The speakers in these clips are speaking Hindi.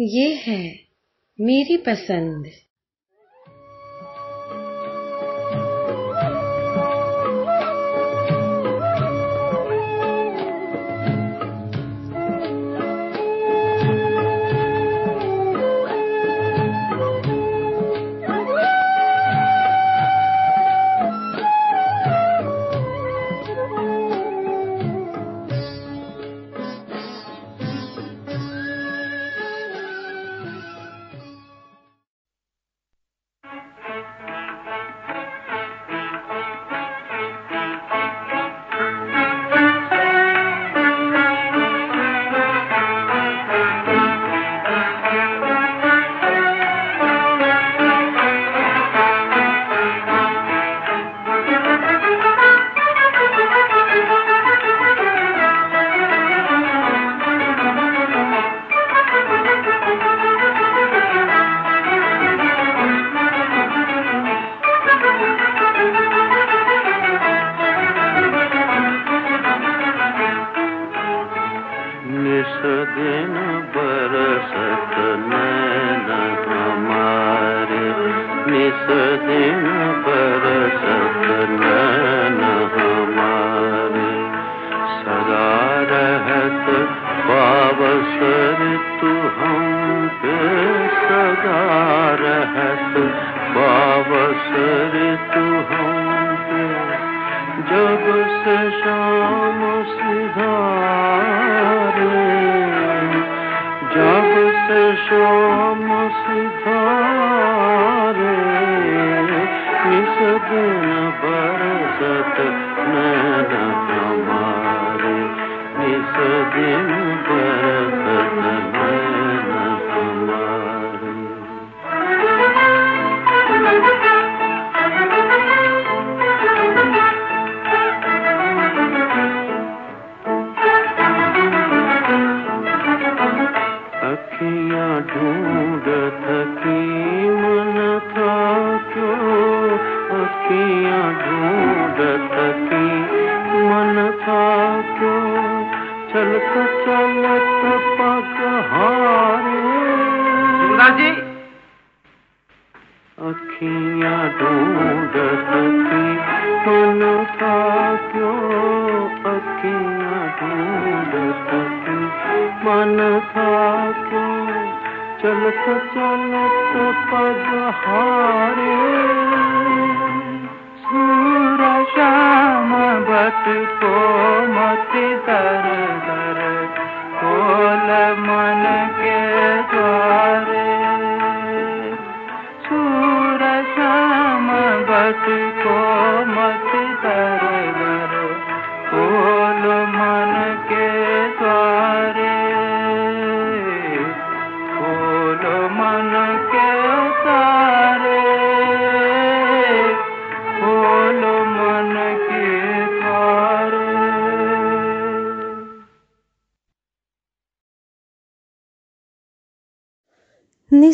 ये है मेरी पसंद।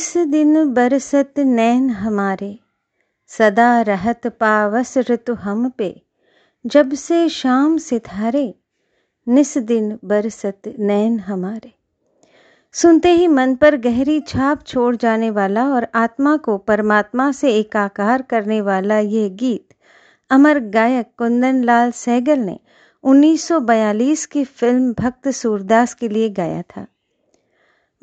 निस दिन बरसत नैन हमारे, सदा रहत पावस ऋतु हम पे। जब से शाम सितारे, निस दिन बरसत नैन हमारे। सुनते ही मन पर गहरी छाप छोड़ जाने वाला और आत्मा को परमात्मा से एकाकार करने वाला यह गीत, अमर गायक कुंदन लाल सहगल ने 1942 की फ़िल्म भक्त सूरदास के लिए गाया था।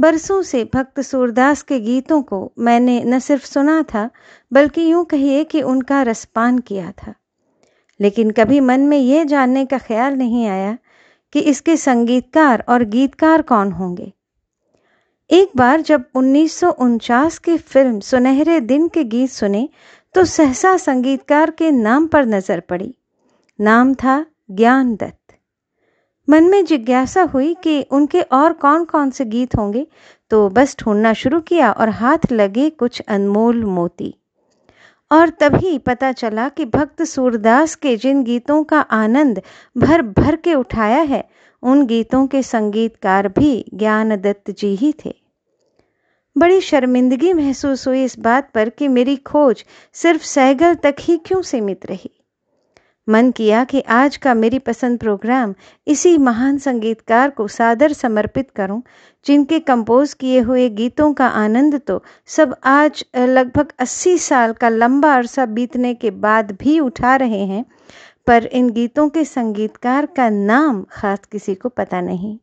बरसों से भक्त सूरदास के गीतों को मैंने न सिर्फ़ सुना था, बल्कि यूँ कहिए कि उनका रसपान किया था। लेकिन कभी मन में यह जानने का ख्याल नहीं आया कि इसके संगीतकार और गीतकार कौन होंगे। एक बार जब उन्नीस सौ उनचास की फ़िल्म सुनहरे दिन के गीत सुने तो सहसा संगीतकार के नाम पर नज़र पड़ी। नाम था ज्ञान दत्त। मन में जिज्ञासा हुई कि उनके और कौन कौन से गीत होंगे तो बस ढूंढना शुरू किया और हाथ लगे कुछ अनमोल मोती। और तभी पता चला कि भक्त सूरदास के जिन गीतों का आनंद भर भर के उठाया है, उन गीतों के संगीतकार भी ज्ञान दत्त जी ही थे। बड़ी शर्मिंदगी महसूस हुई इस बात पर कि मेरी खोज सिर्फ़ सैगल तक ही क्यों सीमित रही? मन किया कि आज का मेरी पसंद प्रोग्राम इसी महान संगीतकार को सादर समर्पित करूँ, जिनके कंपोज किए हुए गीतों का आनंद तो सब आज लगभग 80 साल का लंबा अरसा बीतने के बाद भी उठा रहे हैं, पर इन गीतों के संगीतकार का नाम खास किसी को पता नहीं।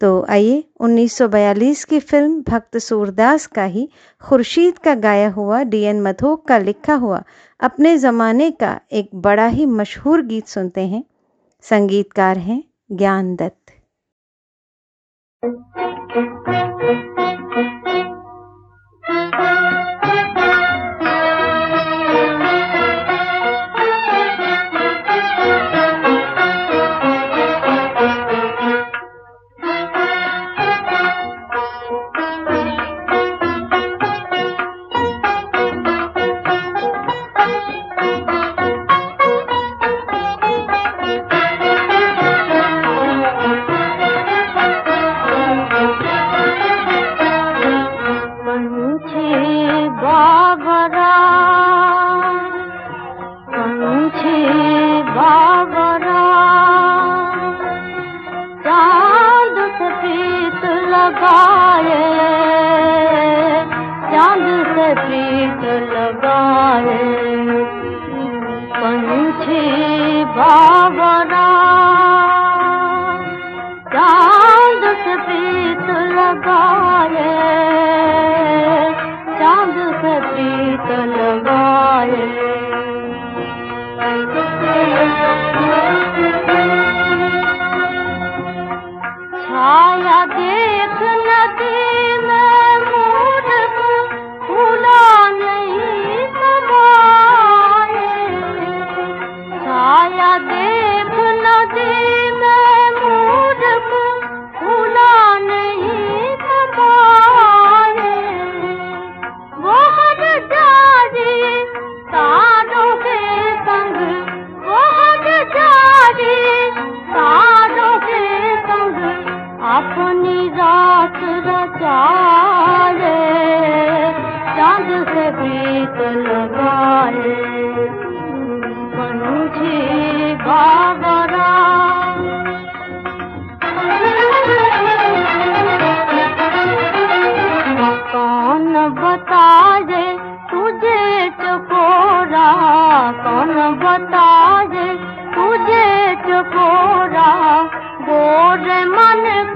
तो आइए 1942 की फ़िल्म भक्त सूरदास का ही खुर्शीद का गाया हुआ डीएन मथोक का लिखा हुआ अपने ज़माने का एक बड़ा ही मशहूर गीत सुनते हैं। संगीतकार हैं ज्ञान दत्त। का चकोरा कौन बताए? तुझे चकोरा गोर मन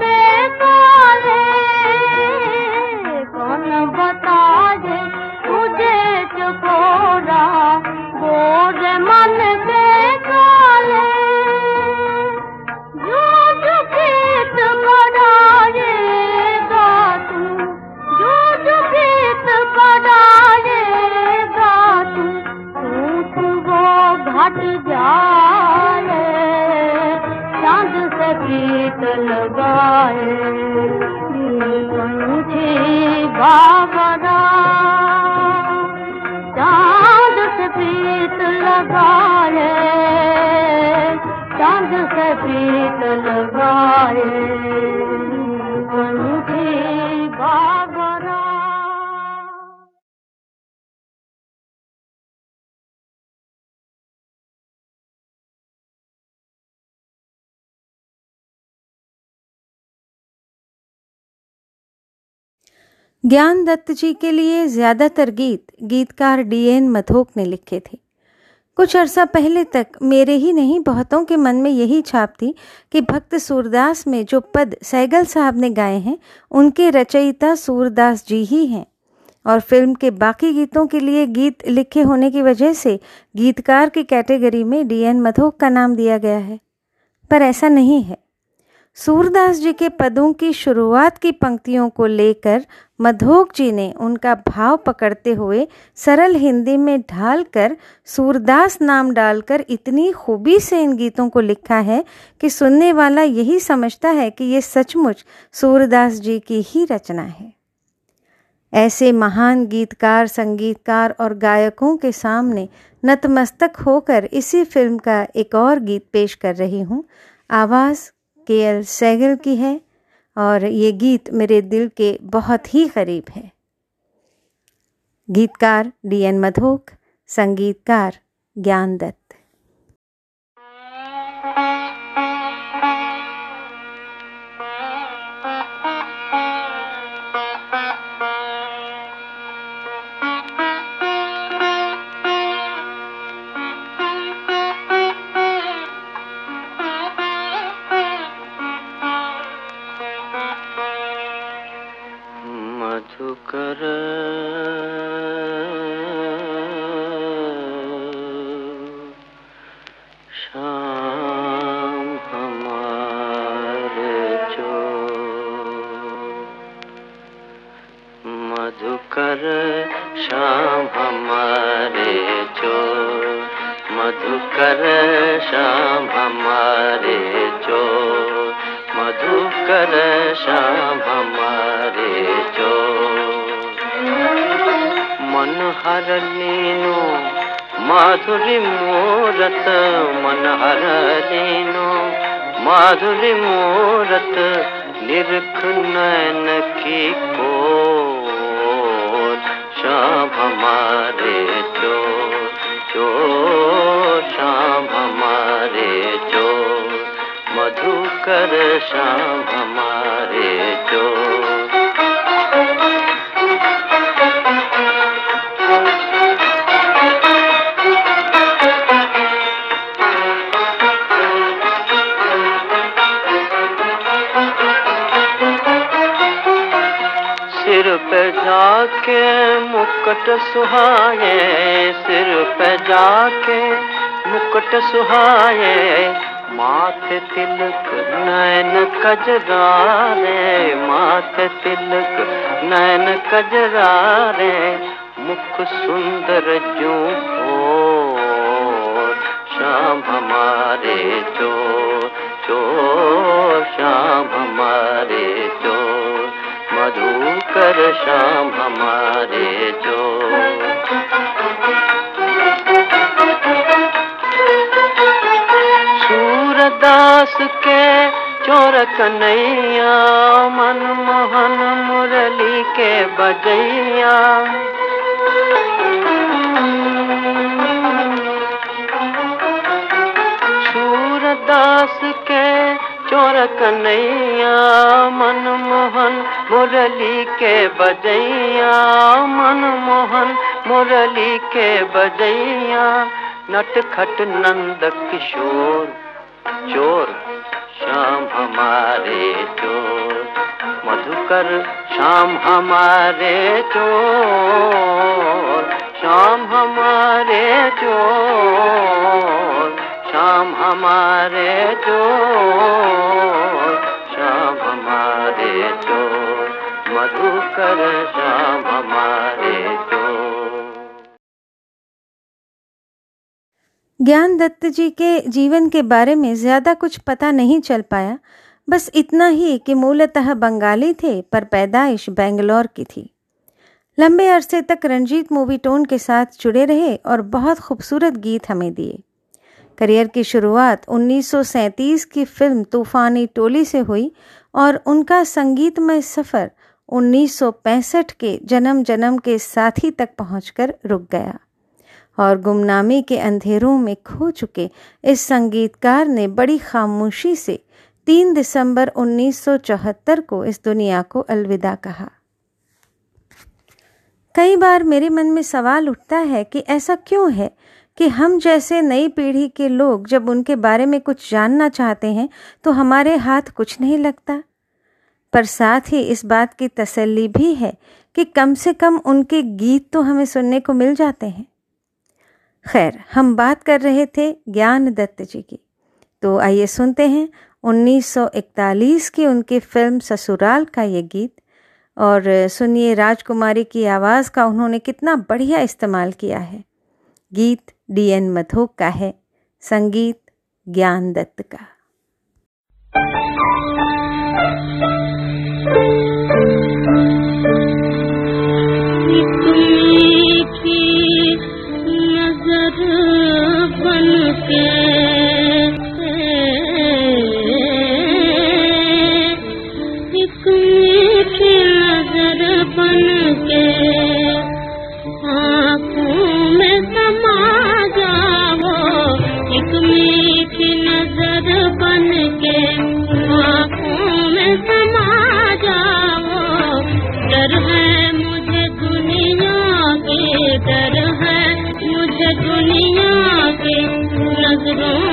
ज्ञान दत्त जी के लिए ज़्यादातर गीत गीतकार डीएन मथोक ने लिखे थे। कुछ अरसा पहले तक मेरे ही नहीं, बहुतों के मन में यही छाप थी कि भक्त सूरदास में जो पद सैगल साहब ने गाए हैं, उनके रचयिता सूरदास जी ही हैं। और फ़िल्म के बाकी गीतों के लिए गीत लिखे होने की वजह से गीतकार की कैटेगरी में डीएन मधोक का नाम दिया गया है। पर ऐसा नहीं है। सूरदास जी के पदों की शुरुआत की पंक्तियों को लेकर मधोक जी ने उनका भाव पकड़ते हुए सरल हिंदी में ढालकर सूरदास नाम डालकर इतनी खूबी से इन गीतों को लिखा है कि सुनने वाला यही समझता है कि ये सचमुच सूरदास जी की ही रचना है। ऐसे महान गीतकार, संगीतकार और गायकों के सामने नतमस्तक होकर इसी फ़िल्म का एक और गीत पेश कर रही हूँ। आवाज़ के एल सैगल की है और ये गीत मेरे दिल के बहुत ही करीब है। गीतकार डी एन मधोक, संगीतकार ज्ञान दत्त। लीनो माधुरी मूरत मन हर लीनो माधुरी मूरत निरख नैन की को श्याम हमारे जो जो श्याम हमारे जो मधुकर श्याम हमारे जो जाके मुकुट सुहाए, सिर पे जाके मुकुट सुहाए, माथे तिलक नैन कजरारे माथे तिलक नैन कजरारे मुख सुंदर जो हो श्याम हमारे जो जो श्याम हमारे श्याम हमारे जो। सूरदास के चोर कन्हैया मनमोहन मुरली के बजैया। सूरदास के चोर कन्हैया मुरली के बजैया मनमोहन मुरली के बजैया, नटखट नंद किशोर, चोर श्याम हमारे चोर, मधुकर श्याम हमारे चोर श्याम हमारे चोर श्याम हमारे चोर श्याम हमारे मधुकर श्याम हमारे चोर ज्ञान दत्त जी के जीवन के बारे में ज़्यादा कुछ पता नहीं चल पाया। बस इतना ही कि मूलतः बंगाली थे, पर पैदाइश बेंगलोर की थी। लंबे अरसे तक रंजीत मूवी टोन के साथ जुड़े रहे और बहुत खूबसूरत गीत हमें दिए। करियर की शुरुआत 1937 की फ़िल्म तूफानी टोली से हुई और उनका संगीतमय सफ़र 1965 के जन्म जन्म के साथी तक पहुंचकर रुक गया। और गुमनामी के अंधेरों में खो चुके इस संगीतकार ने बड़ी खामोशी से 3 दिसंबर 1974 को इस दुनिया को अलविदा कहा। कई बार मेरे मन में सवाल उठता है कि ऐसा क्यों है कि हम जैसे नई पीढ़ी के लोग जब उनके बारे में कुछ जानना चाहते हैं तो हमारे हाथ कुछ नहीं लगता। पर साथ ही इस बात की तसल्ली भी है कि कम से कम उनके गीत तो हमें सुनने को मिल जाते हैं। खैर, हम बात कर रहे थे ज्ञान दत्त जी की। तो आइए सुनते हैं 1941 की उनकी फ़िल्म ससुराल का ये गीत। और सुनिए राजकुमारी की आवाज़ का उन्होंने कितना बढ़िया इस्तेमाल किया है। गीत डी एन मधोक का है, संगीत ज्ञान दत्त का। नज़रों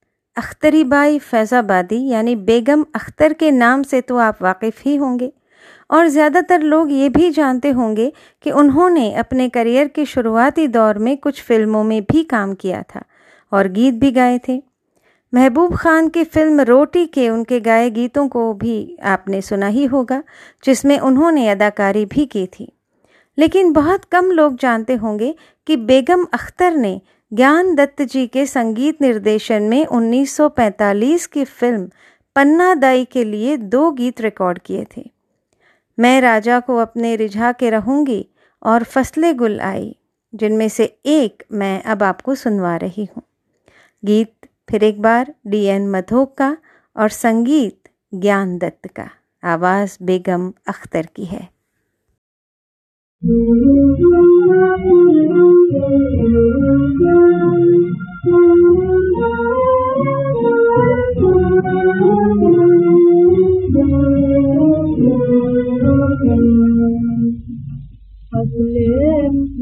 अख्तरी बाई फैज़ाबादी, यानी बेगम अख्तर के नाम से तो आप वाकिफ़ ही होंगे। और ज़्यादातर लोग ये भी जानते होंगे कि उन्होंने अपने करियर के शुरुआती दौर में कुछ फ़िल्मों में भी काम किया था और गीत भी गाए थे। महबूब खान की फ़िल्म रोटी के उनके गाए गीतों को भी आपने सुना ही होगा, जिसमें उन्होंने अदाकारी भी की थी। लेकिन बहुत कम लोग जानते होंगे कि बेगम अख्तर ने ज्ञान दत्त जी के संगीत निर्देशन में 1945 की फ़िल्म पन्ना दाई के लिए दो गीत रिकॉर्ड किए थे। मैं राजा को अपने रिझा के रहूँगी और फसले गुल आई, जिनमें से एक मैं अब आपको सुनवा रही हूँ। गीत फिर एक बार डी एन मधोक का और संगीत ज्ञान दत्त का। आवाज़ बेगम अख्तर की है। पतले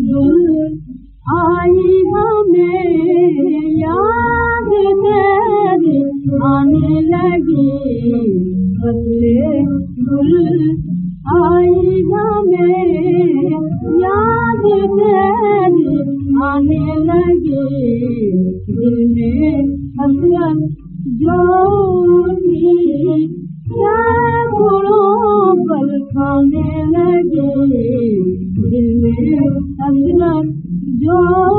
गुल आई गुल दिल में हसरत जो खाने लगी। दिल में हसरत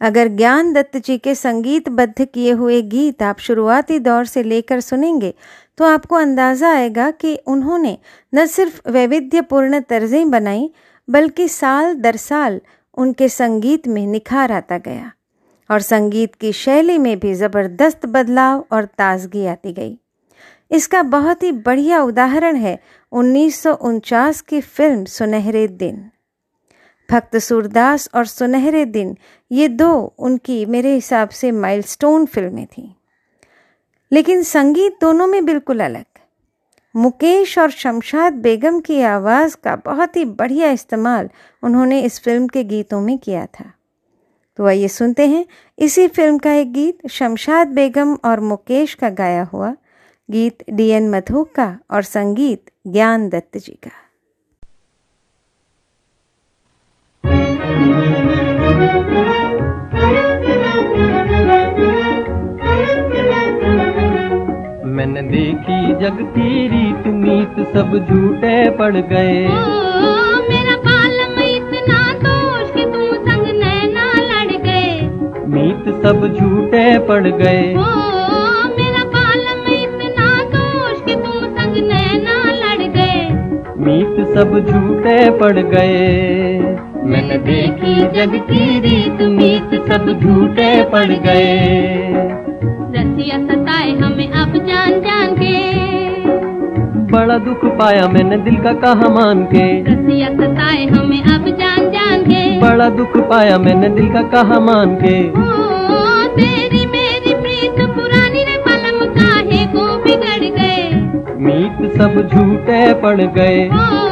अगर ज्ञान दत्त जी के संगीतबद्ध किए हुए गीत आप शुरुआती दौर से लेकर सुनेंगे तो आपको अंदाज़ा आएगा कि उन्होंने न सिर्फ़ वैविध्यपूर्ण तर्जें बनाई, बल्कि साल दर साल उनके संगीत में निखार आता गया। और संगीत की शैली में भी ज़बरदस्त बदलाव और ताजगी आती गई। इसका बहुत ही बढ़िया उदाहरण है उन्नीस सौ उनचास की फ़िल्म सुनहरे दिन। भक्त सूरदास और सुनहरे दिन, ये दो उनकी मेरे हिसाब से माइलस्टोन फ़िल्में थीं। लेकिन संगीत दोनों में बिल्कुल अलग। मुकेश और शमशाद बेगम की आवाज़ का बहुत ही बढ़िया इस्तेमाल उन्होंने इस फ़िल्म के गीतों में किया था। तो आइए सुनते हैं। इसी फ़िल्म का एक गीत शमशाद बेगम और मुकेश का गाया हुआ गीत डीएन मधोक का और संगीत ज्ञान दत्त जी का। मैंने देखी जग की रीत मीत सब झूठे पड़ गए। ओ, मेरा इतना दोष कि तुम संग नैना लड़ गए। मीत सब झूठे पड़ गए। ओ, सब झूठे पड़ गए। मैंने देखी जग की रीत मीत सब झूठे पड़ गए। रसिया सताए हमें अब जान जान के। बड़ा दुख पाया मैंने दिल का कहा मान के। रसिया सताए हमें अब जान जान के। बड़ा दुख पाया मैंने दिल का कहा मान के। ओ, तेरी मेरी प्रीत पुरानी रे पलम काहे को बिगड़ गए? मीत सब झूठे पड़ गए। ओ,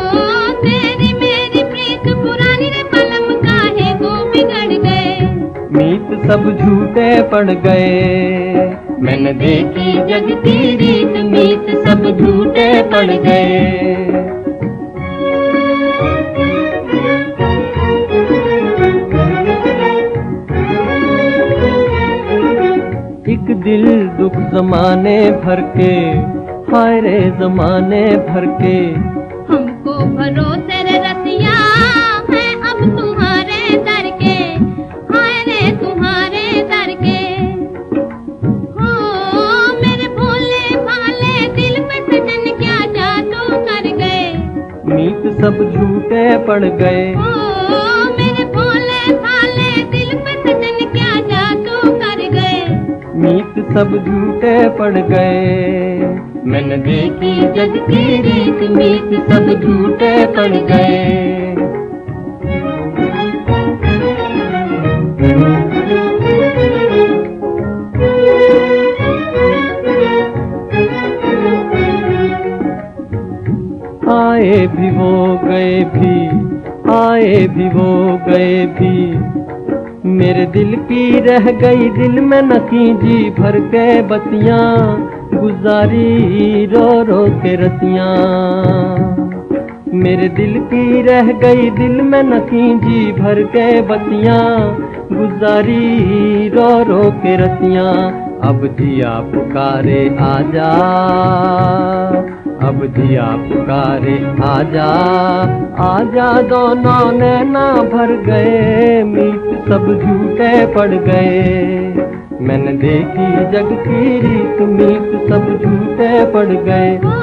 सब झूठे पड़ गए। मैंने देखी जग रीत मीत सब झूठे पड़ गए। एक दिल दुख जमाने भर के हाय रे जमाने भर के हमको भरोसे सब झूठे पड़ गए। ओ, मेरे भोले भाले दिल पे सजन क्या जादू कर गए। मीत सब झूठे पड़ गए। मैंने देखी जग की रीत मीत सब झूठे पड़ गए। आए भी वो गए भी, आए भी वो गए भी। मेरे दिल की रह गई, दिल में नकी जी भर के बतिया। गुजारी रो रो के रतियाँ। मेरे दिल की रह गई, दिल में नकी जी भर के बतिया। गुजारी रो रो के रतियाँ। अब जिया पुकारे आजा अब जिया पुकारे आजा आजा दोनों नैना भर गए मीत सब झूठे पड़ गए। मैंने देखी जग की रीत मीत सब झूठे पड़ गए। ओ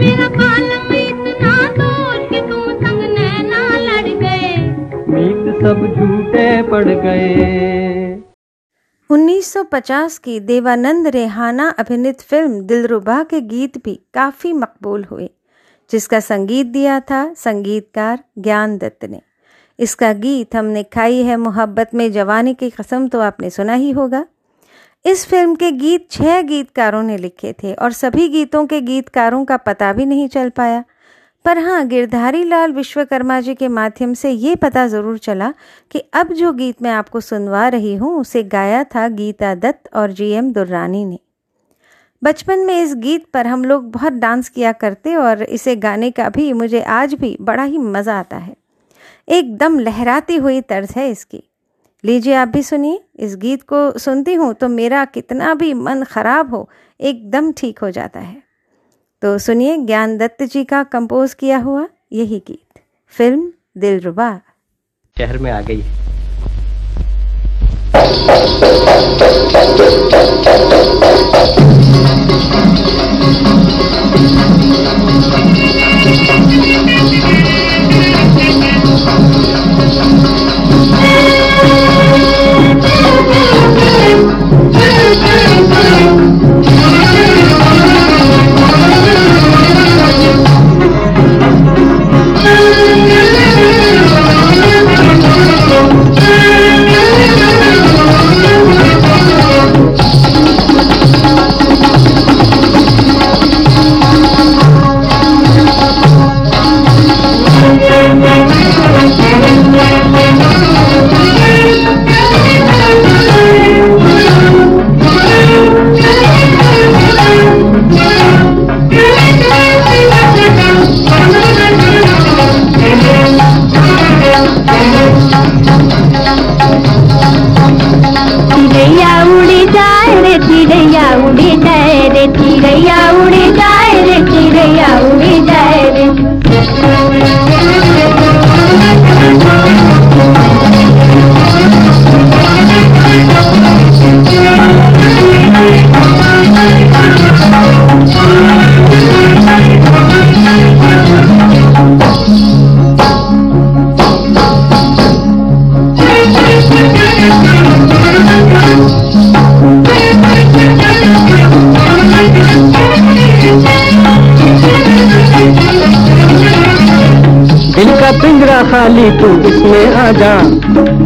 मेरा बालम इतना दोष कि तुम संग नैना लड़ गए। मीत सब झूठे पड़ गए। 1950 की देवानंद रेहाना अभिनीत फ़िल्म दिलरुबा के गीत भी काफ़ी मकबूल हुए जिसका संगीत दिया था संगीतकार ज्ञान दत्त ने। इसका गीत हमने खाई है मोहब्बत में जवानी की कसम तो आपने सुना ही होगा। इस फ़िल्म के गीत छह गीतकारों ने लिखे थे और सभी गीतों के गीतकारों का पता भी नहीं चल पाया। पर हाँ गिरधारी लाल विश्वकर्मा जी के माध्यम से ये पता ज़रूर चला कि अब जो गीत मैं आपको सुनवा रही हूँ, उसे गाया था गीता दत्त और जी एम दुर्रानी ने। बचपन में इस गीत पर हम लोग बहुत डांस किया करते और इसे गाने का भी मुझे आज भी बड़ा ही मज़ा आता है। एकदम लहराती हुई तर्ज है इसकी। लीजिए, आप भी सुनिए। इस गीत को सुनती हूँ तो मेरा कितना भी मन खराब हो, एकदम ठीक हो जाता है। तो सुनिए ज्ञान दत्त जी का कंपोज किया हुआ यही गीत। फ़िल्म दिलरुबा शहर में आ गई। चिड़ैया पिंजरा तू इसमें आ जा,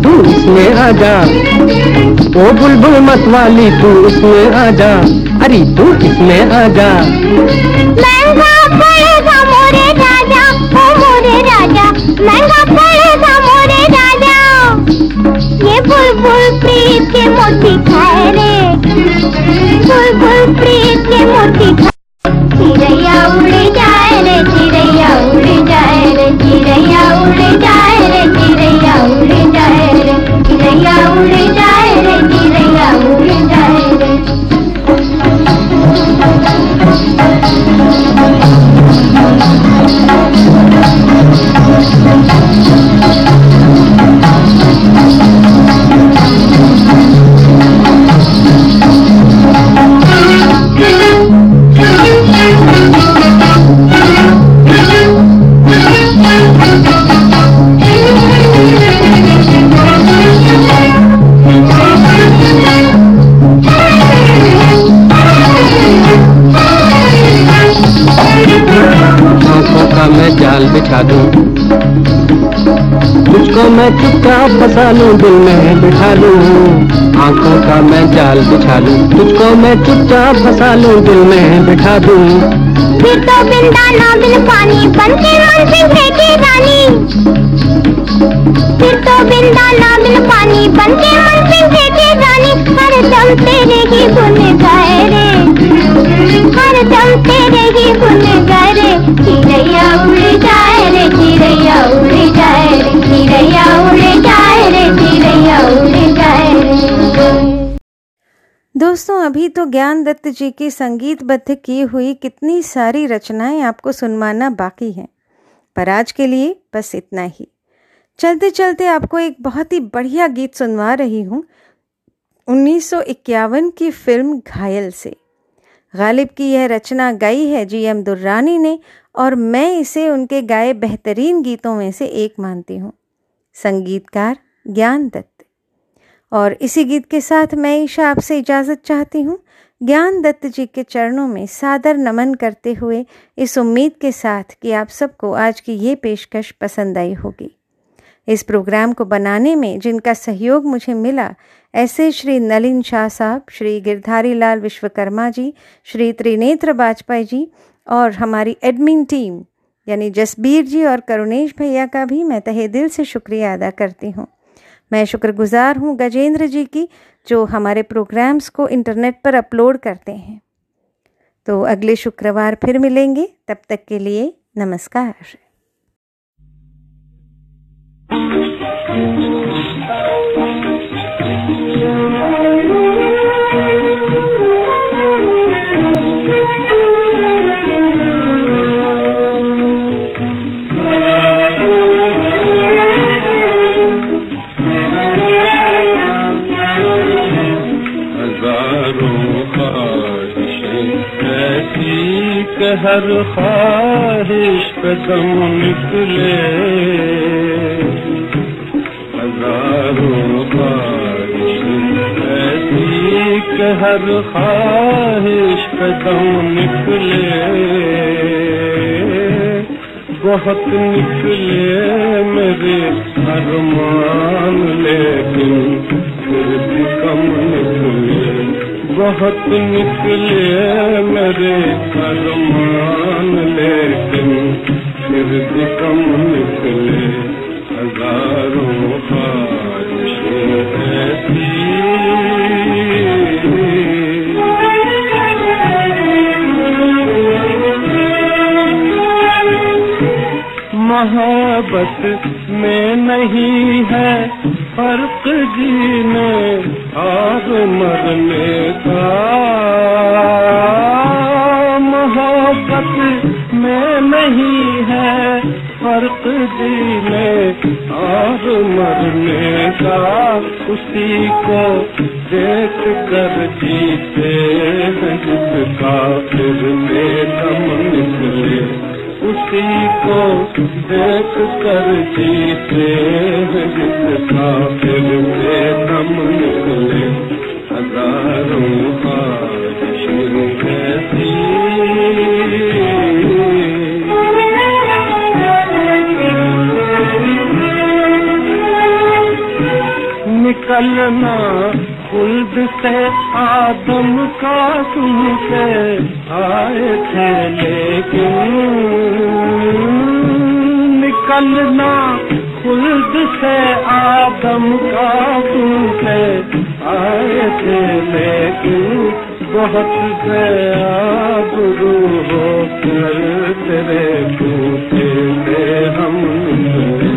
तू इसमें आ जा। ओ बुलबुल मत वाली, तू इसमें आ जा। अरे तू इसमें आ जा? मोरे राजा राजा। राजा। ये बुलबुल प्रीत के मोती खाए रे। बुलबुल प्रीत के मोती लूँ दिल में बिठा लूँ। आँखों का मैं जाल बिछा लूँ। तुझको मैं चुपचाप फंसा लूँ, दिल में बिठा दूँ। फिर तो बिन पानी बन के मन सिंह की रानी। फिर तो बिन पानी बन के मन सिंह की रानी। हर दम तेरे ही गुन गाए रे हर दम तेरे ही गुन गाए रे चिड़ैया उड़ जाए रे, चिड़ैया उड़ जाए रे, चिड़ैया उड़ जाए। दोस्तों, अभी तो ज्ञान दत्त जी की संगीतबद्ध की हुई कितनी सारी रचनाएँ आपको सुनवाना बाकी हैं। पर आज के लिए बस इतना ही। चलते चलते आपको एक बहुत ही बढ़िया गीत सुनवा रही हूँ। 1951 की फ़िल्म घायल से। गालिब की यह रचना गाई है जी एम दुर्रानी ने और मैं इसे उनके गाए बेहतरीन गीतों में से एक मानती हूँ। संगीतकार ज्ञान दत्त और इसी गीत के साथ मैं ईशा आपसे इजाज़त चाहती हूँ। ज्ञान दत्त जी के चरणों में सादर नमन करते हुए इस उम्मीद के साथ कि आप सबको आज की ये पेशकश पसंद आई होगी। इस प्रोग्राम को बनाने में जिनका सहयोग मुझे मिला, ऐसे श्री नलिन शाह साहब, श्री गिरधारी लाल विश्वकर्मा जी, श्री त्रिनेत्र वाजपेयी जी और हमारी एडमिन टीम, यानी जसबीर जी और करुणेश भैया का भी मैं तहे दिल से शुक्रिया अदा करती हूँ। मैं शुक्रगुजार हूँ गजेंद्र जी की, जो हमारे प्रोग्राम्स को इंटरनेट पर अपलोड करते हैं। तो अगले शुक्रवार फिर मिलेंगे। तब तक के लिए नमस्कार। हर ख्वाहिश कदम निकले हजारों ख्वाहिश ऐसी कि हर ख्वाहिश कदम निकले बहुत निकले मेरे अरमान लेकिन फिर भी कम निकले बहुत निकले मेरे अरमान लेकिन फिर भी कम निकले। हज़ारों ऐसी मोहब्बत में नहीं है फ़र्क जीने और मरने आदम का तुमसे आए थे, लेकिन निकलना खुल्द से आदम का तुमसे आए थे, लेकिन बहुत गया गुरु हो तेरे पूछे हम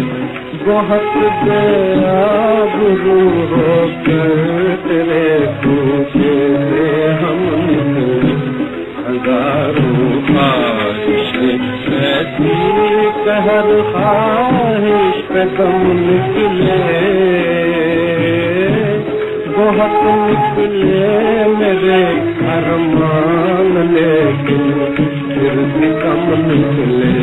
बहुत गया गुरु हो कर तेरे पूछे हम हज़ारों ख्वाहिश। ऐसी कहर ख्वाहिश पे कम निकले। बहुत निकले मेरे अरमान लेकिन फिर भी कम निकले।